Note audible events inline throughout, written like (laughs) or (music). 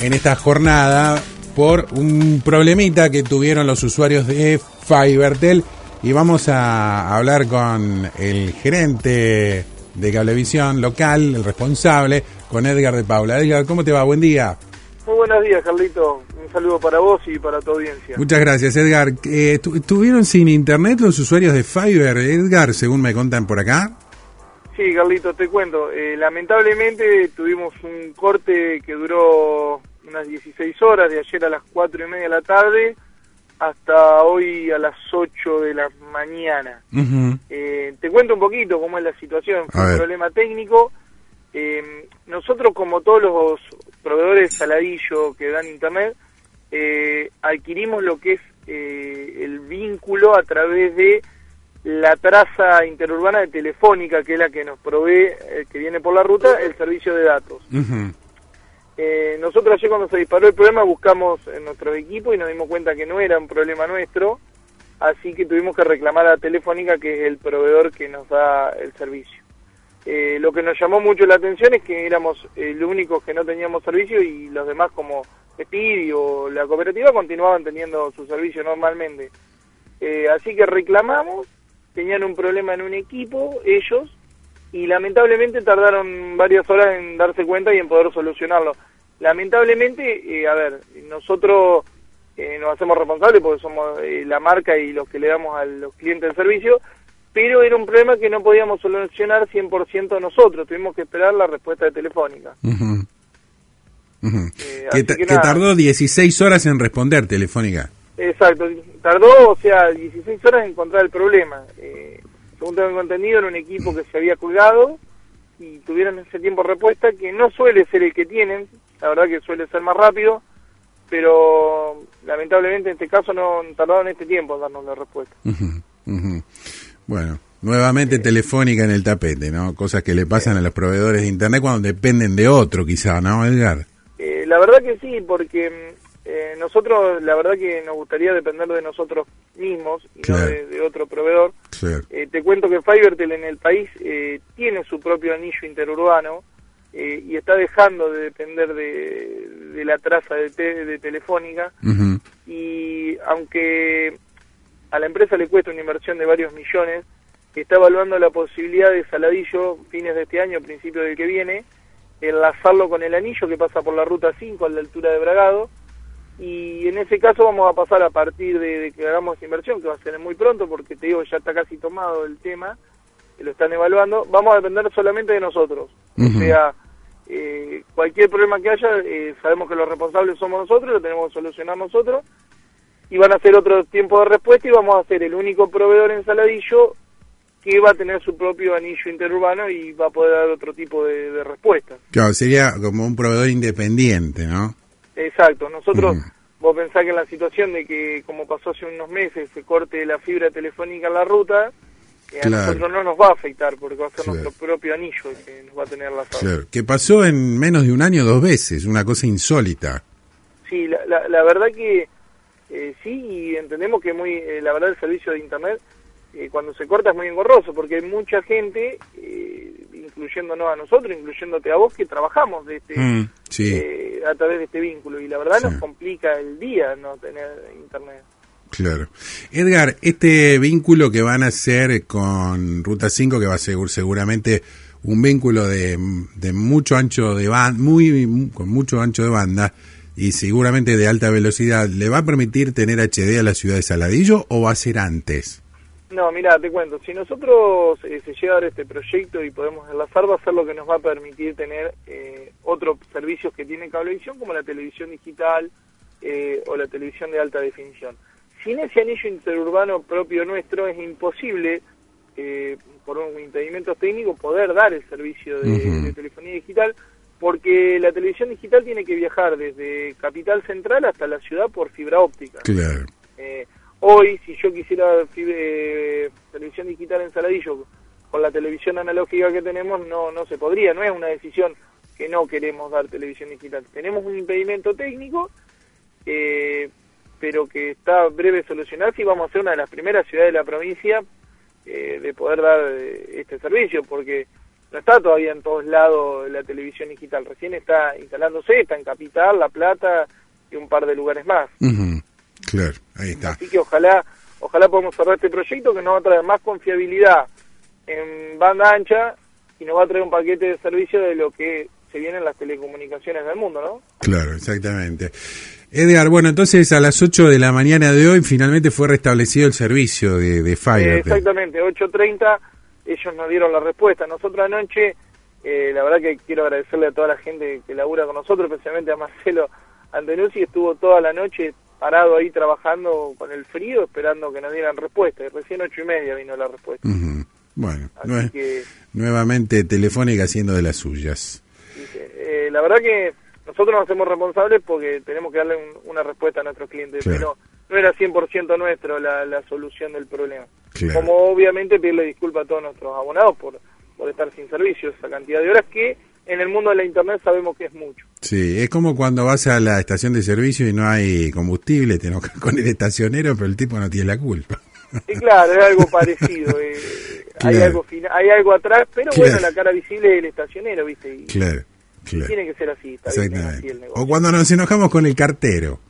en esta jornada por un problemita que tuvieron los usuarios de Fibertel y vamos a hablar con el gerente de Cablevisión local, el responsable, con Edgar de Paula. Edgar, ¿cómo te va? Buen día. Muy buenos días, Carlito. Un saludo para vos y para tu audiencia. Muchas gracias, Edgar. Eh, ¿Estuvieron sin internet los usuarios de Fiber, Edgar, según me contan por acá? Sí, Carlito, te cuento. Eh, lamentablemente tuvimos un corte que duró unas 16 horas, de ayer a las 4 y media de la tarde hasta hoy a las 8 de la mañana. eh, te cuento un poquito cómo es la situación. Fue un problema técnico. Eh, nosotros, como todos los proveedores saladillo que dan internet, eh, adquirimos lo que es eh, el vínculo a través de la traza interurbana de Telefónica, que es la que nos provee, eh, que viene por la ruta, el servicio de datos. Eh, nosotros ayer cuando se disparó el problema buscamos en nuestro equipo y nos dimos cuenta que no era un problema nuestro, así que tuvimos que reclamar a Telefónica, que es el proveedor que nos da el servicio. Eh, lo que nos llamó mucho la atención es que éramos eh, los únicos que no teníamos servicio y los demás como Speedy o la cooperativa continuaban teniendo su servicio normalmente. así que reclamamos, tenían un problema en un equipo, ellos, y lamentablemente tardaron varias horas en darse cuenta y en poder solucionarlo. Lamentablemente, eh, a ver, nosotros eh, nos hacemos responsables porque somos eh, la marca y los que le damos a los clientes el servicio, pero era un problema que no podíamos solucionar 100% nosotros, tuvimos que esperar la respuesta de Telefónica. que, tardó 16 horas en responder Telefónica. Exacto, tardó, o sea, 16 horas en encontrar el problema. Eh, según tengo entendido, era un equipo que se había colgado y tuvieron ese tiempo de respuesta que no suele ser el que tienen, la verdad que suele ser más rápido, pero lamentablemente en este caso no tardaron este tiempo en darnos la respuesta. Bueno, nuevamente telefónica en el tapete, ¿no? Cosas que le pasan a los proveedores de Internet cuando dependen de otro, quizá, ¿no, Edgar? Eh, la verdad que sí, porque eh, nosotros, la verdad que nos gustaría depender de nosotros mismos y no de, otro proveedor. Eh, te cuento que Fivertel en el país eh, tiene su propio anillo interurbano y está dejando de depender de, la traza de, de Telefónica. Y aunque a la empresa le cuesta una inversión de varios millones, está evaluando la posibilidad de Saladillo, fines de este año, principio del que viene, enlazarlo con el anillo que pasa por la ruta 5 a la altura de Bragado y en ese caso vamos a pasar a partir de, que hagamos esa inversión, que va a ser muy pronto, porque te digo, ya está casi tomado el tema, que lo están evaluando, vamos a depender solamente de nosotros. O sea, eh, cualquier problema que haya, eh, sabemos que los responsables somos nosotros, lo tenemos que solucionar nosotros, y van a ser otro tiempo de respuesta y vamos a ser el único proveedor en Saladillo que va a tener su propio anillo interurbano y va a poder dar otro tipo de respuesta. Claro, sería como un proveedor independiente, ¿no? Exacto, nosotros, vos pensás que en la situación de que, como pasó hace unos meses, se corte la fibra telefónica en la ruta, que a nosotros no nos va a afectar porque va a ser nuestro propio anillo que nos va a tener la Claro, que pasó en menos de un año dos veces, una cosa insólita. Sí, la, la, verdad que eh, sí, y entendemos que muy, eh, la verdad el servicio de Internet eh, cuando se corta es muy engorroso porque hay mucha gente, incluyéndonos a nosotros, incluyéndote a vos, que trabajamos de este... Mm, sí. a través de este vínculo y la verdad nos complica el día no tener internet. Claro. Edgar, este vínculo que van a hacer con Ruta 5, que va a ser seguramente un vínculo de, de mucho ancho de banda, muy, con mucho ancho de banda y seguramente de alta velocidad, ¿le va a permitir tener HD a la ciudad de Saladillo o va a ser antes? No, mira, te cuento, si nosotros eh, se llega a este proyecto y podemos enlazar, va a ser lo que nos va a permitir tener eh, otros servicios que tiene Cablevisión, como la televisión digital eh, o la televisión de alta definición. Sin ese anillo interurbano propio nuestro es imposible, eh, por un impedimento técnico, poder dar el servicio de, telefonía digital, porque la televisión digital tiene que viajar desde Capital Central hasta la ciudad por fibra óptica. Claro. Hoy, si yo quisiera eh, televisión digital en Saladillo con la televisión analógica que tenemos, no, no se podría, no es una decisión que no queremos dar televisión digital. Tenemos un impedimento técnico, eh, pero que está breve solucionarse y vamos a ser una de las primeras ciudades de la provincia eh, de poder dar este servicio, porque no está todavía en todos lados la televisión digital, recién está instalándose, está en Capital, La Plata y un par de lugares más. Claro, ahí está. Así que ojalá, ojalá podamos cerrar este proyecto que nos va a traer más confiabilidad en banda ancha y nos va a traer un paquete de servicio de lo que se vienen las telecomunicaciones del mundo, ¿no? Claro, exactamente. Edgar, bueno, entonces a las 8 de la mañana de hoy finalmente fue restablecido el servicio de, de Fire. Eh, exactamente, 8.30 ellos nos dieron la respuesta. Nosotros anoche, eh, la verdad que quiero agradecerle a toda la gente que labura con nosotros, especialmente a Marcelo Antenucci, estuvo toda la noche parado ahí trabajando con el frío, esperando que nos dieran respuesta. Y recién ocho y media vino la respuesta. Bueno, nuevamente Telefónica haciendo de las suyas. La verdad que nosotros nos hacemos responsables porque tenemos que darle una respuesta a nuestros clientes, pero no era 100% nuestro la, la solución del problema. Como obviamente pedirle disculpas a todos nuestros abonados por, por estar sin servicio, esa cantidad de horas que en el mundo de la internet sabemos que es mucho. Sí, es como cuando vas a la estación de servicio y no hay combustible, te enojas (laughs) con el estacionero, pero el tipo no tiene la culpa. Sí, claro, es algo (laughs) parecido. Eh, hay, algo hay algo atrás, pero bueno, la cara visible del estacionero, ¿viste? claro, Tiene que ser así, está bien, O cuando nos enojamos con el cartero.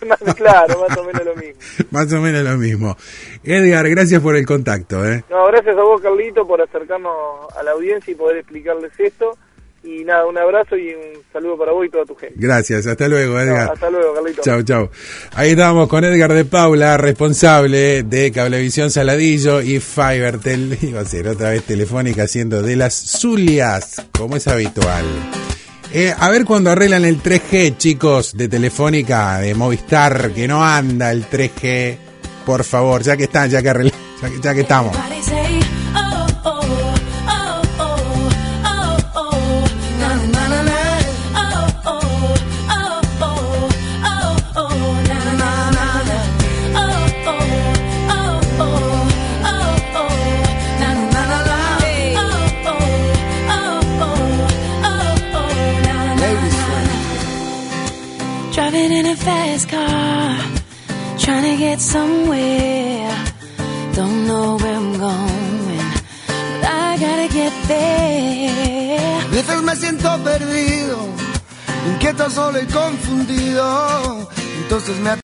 (laughs) claro, más o menos lo mismo. (laughs) más o menos lo mismo. Edgar, gracias por el contacto. ¿eh? No, gracias a vos, Carlito, por acercarnos a la audiencia y poder explicarles esto. Y nada, un abrazo y un saludo para vos y toda tu gente. Gracias, hasta luego, Edgar. hasta luego, Carlito. Chau, chau. Ahí estamos con Edgar de Paula, responsable de Cablevisión Saladillo y Fivertel. (laughs) Iba a ser otra vez telefónica haciendo de las Zulias, como es habitual. Eh, a ver cuando arreglan el 3G, chicos, de Telefónica, de Movistar, que no anda el 3G. Por favor, ya que están, ya que, (laughs) ya que, ya que estamos. Fast car, trying to get somewhere. Don't know where I'm going, but I gotta get there. A veces me siento perdido, inquieto, solo y confundido. Entonces me